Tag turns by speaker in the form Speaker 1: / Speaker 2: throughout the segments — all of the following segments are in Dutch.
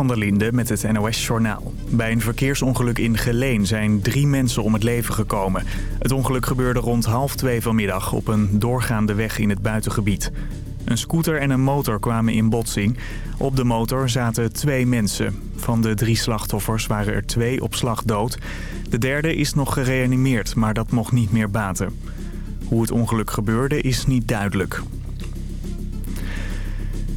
Speaker 1: van der Linde met het NOS-journaal. Bij een verkeersongeluk in Geleen zijn drie mensen om het leven gekomen. Het ongeluk gebeurde rond half twee vanmiddag op een doorgaande weg in het buitengebied. Een scooter en een motor kwamen in botsing. Op de motor zaten twee mensen. Van de drie slachtoffers waren er twee op slag dood. De derde is nog gereanimeerd, maar dat mocht niet meer baten. Hoe het ongeluk gebeurde is niet duidelijk.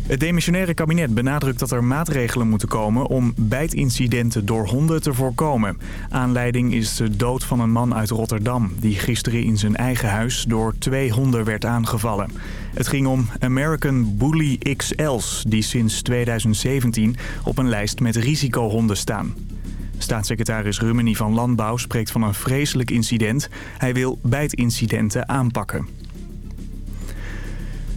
Speaker 1: Het demissionaire kabinet benadrukt dat er maatregelen moeten komen om bijtincidenten door honden te voorkomen. Aanleiding is de dood van een man uit Rotterdam die gisteren in zijn eigen huis door twee honden werd aangevallen. Het ging om American Bully XL's die sinds 2017 op een lijst met risicohonden staan. Staatssecretaris Rummenigge van Landbouw spreekt van een vreselijk incident. Hij wil bijtincidenten aanpakken.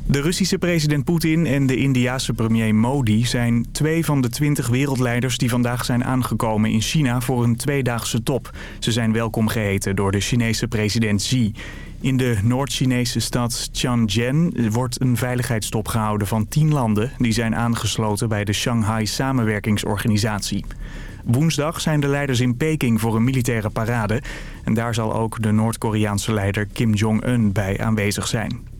Speaker 1: De Russische president Poetin en de Indiase premier Modi zijn twee van de twintig wereldleiders die vandaag zijn aangekomen in China voor een tweedaagse top. Ze zijn welkom geheten door de Chinese president Xi. In de Noord-Chinese stad Tianjin wordt een veiligheidstop gehouden van tien landen die zijn aangesloten bij de Shanghai Samenwerkingsorganisatie. Woensdag zijn de leiders in Peking voor een militaire parade. En daar zal ook de Noord-Koreaanse leider Kim Jong-un bij aanwezig zijn.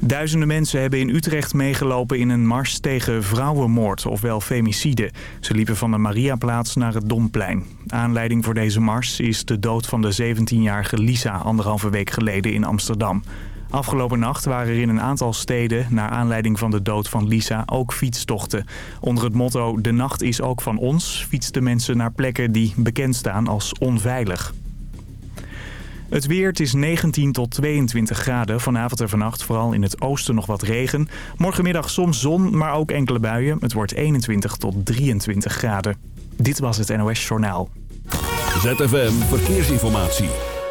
Speaker 1: Duizenden mensen hebben in Utrecht meegelopen in een mars tegen vrouwenmoord, ofwel femicide. Ze liepen van de Mariaplaats naar het Domplein. Aanleiding voor deze mars is de dood van de 17-jarige Lisa anderhalve week geleden in Amsterdam. Afgelopen nacht waren er in een aantal steden, naar aanleiding van de dood van Lisa, ook fietstochten. Onder het motto De nacht is ook van ons fietsten mensen naar plekken die bekend staan als onveilig. Het weer, het is 19 tot 22 graden. Vanavond en vannacht vooral in het oosten nog wat regen. Morgenmiddag soms zon, maar ook enkele buien. Het wordt 21 tot 23 graden. Dit was het NOS Journaal.
Speaker 2: ZFM Verkeersinformatie.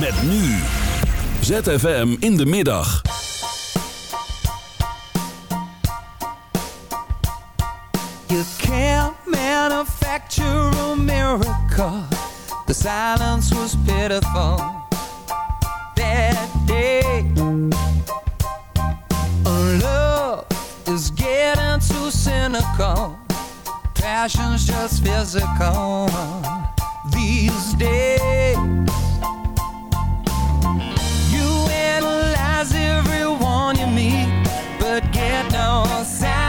Speaker 2: Met nu. ZFM in de middag.
Speaker 3: You can't manufacture a miracle. The silence was pitiful that day. Love is getting too cynical. Passion's just physical these days. Analyze everyone you meet, but get no sign.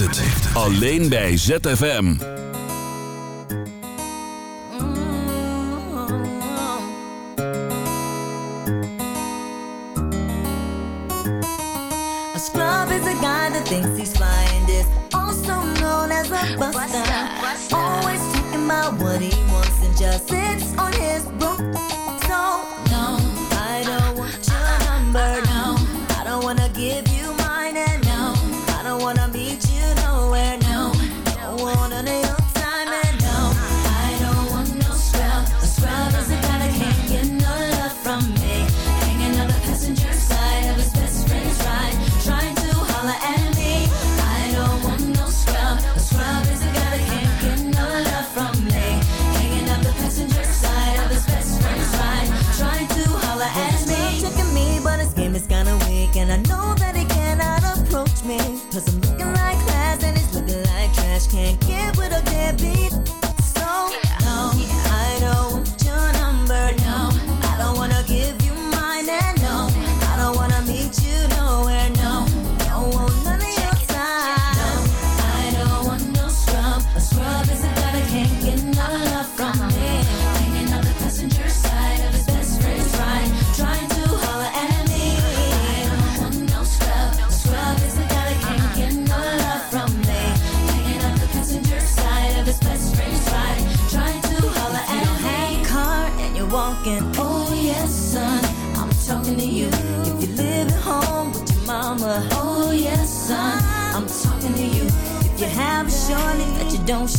Speaker 2: het. Alleen bij ZFM.
Speaker 4: A scrub is a guy that thinks he's flying is Also known as a buster. Always thinking about what he wants and just sits on his broke toe. No, I don't want your number. No, I don't wanna give you mine and no, I don't wanna meet you.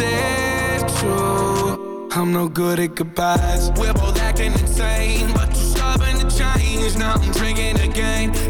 Speaker 5: saved too. I'm no good at goodbyes. We're both acting insane, but you're stubborn to change. Now I'm drinking again.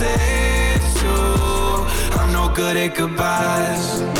Speaker 6: said you I'm
Speaker 5: no good at goodbyes.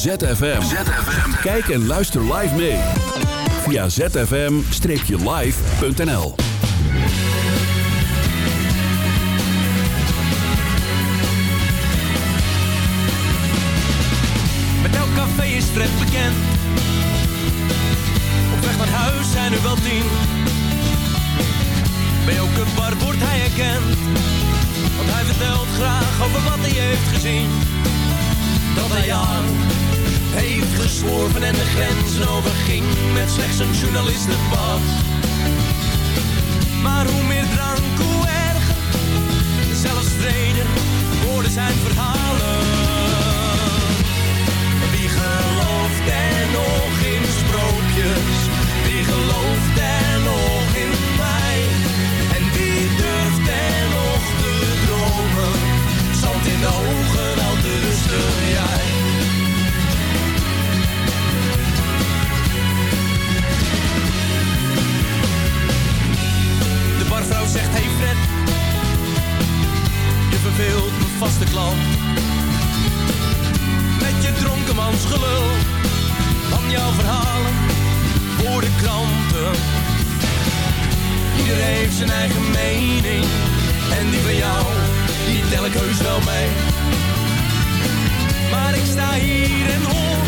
Speaker 3: ZFM. Kijk en luister live mee. Via zfm-live.nl
Speaker 5: Met elk café is Fred bekend. Op weg naar huis zijn er wel tien. Bij elke bar wordt hij herkend. Want hij vertelt graag over wat hij heeft gezien. Dat hij aan heeft gesworven en de grenzen overging. Met slechts een journalistenpas. Maar hoe meer drank, hoe erger. Zelfs vrede worden zijn verhalen. Wie gelooft er nog in sprookjes? Wie gelooft er nog in mij? En wie durft er nog te dromen? Zand in de ogen, te rusten jij. Zegt, hey Fred, je verveelt mijn vaste klant met je dronkenmansgelul van jouw verhalen voor de kranten. Ieder heeft zijn eigen mening en die van jou, die tel ik heus wel mee. Maar ik sta hier en hoor,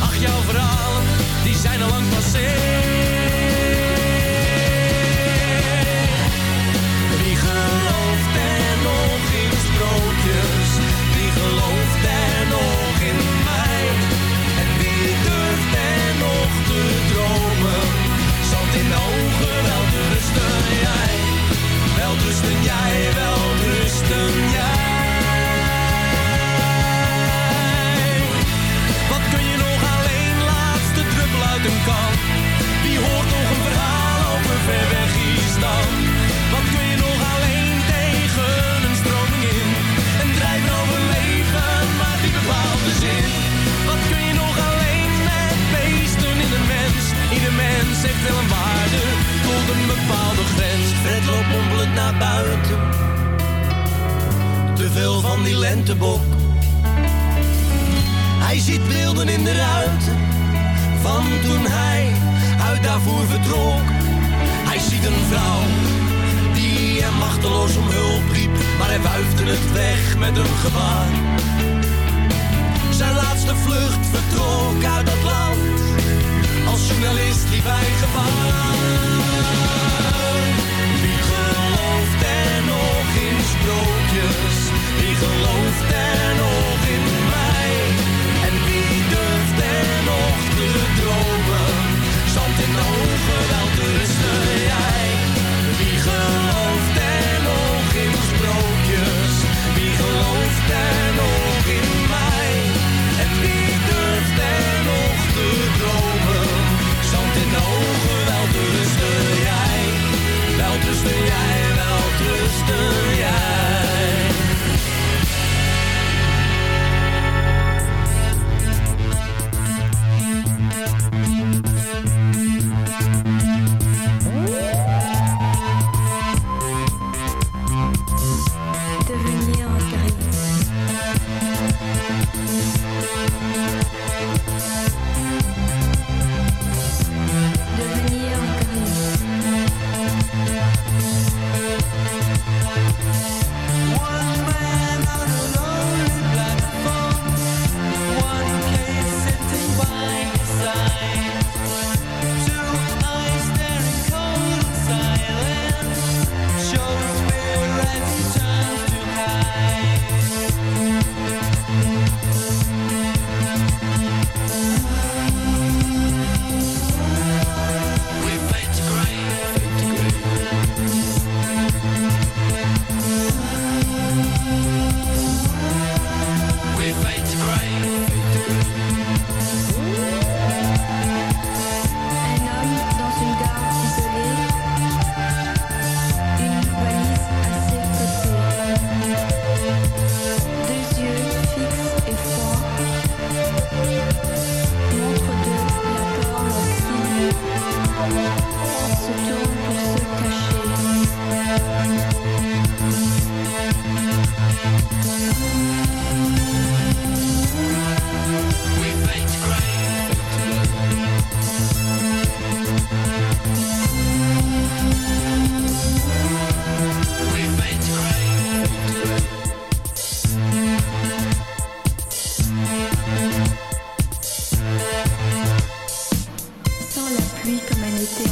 Speaker 5: ach jouw verhalen, die zijn al lang passé.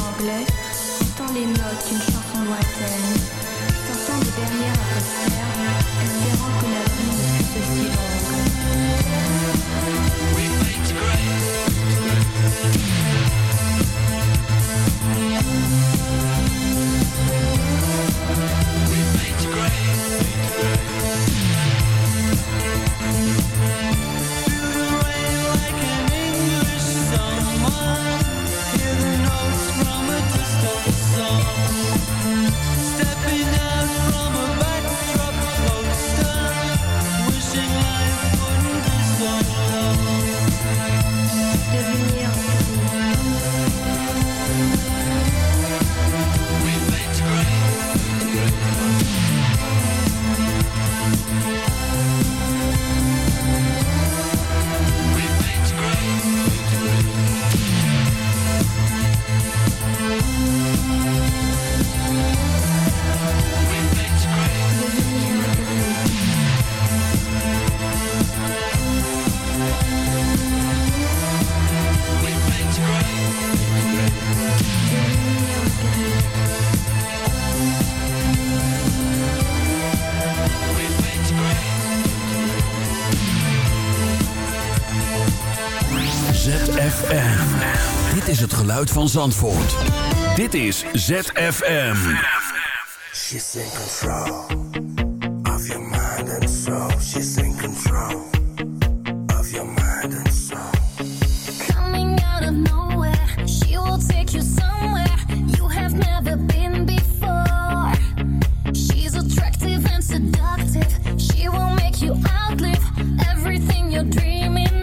Speaker 7: anglais, entend les notes d'une chanson lointaine. Sortant de derrière un espérant que la vie ne fût aussi longue.
Speaker 8: We.
Speaker 2: is het geluid van Zandvoort. Dit is ZFM.
Speaker 9: She's in control of your mind and soul. She's in control of your mind and soul.
Speaker 10: Coming out of nowhere, she will take you somewhere you have never been before. She's attractive and seductive. She will make you outlive everything you're dreaming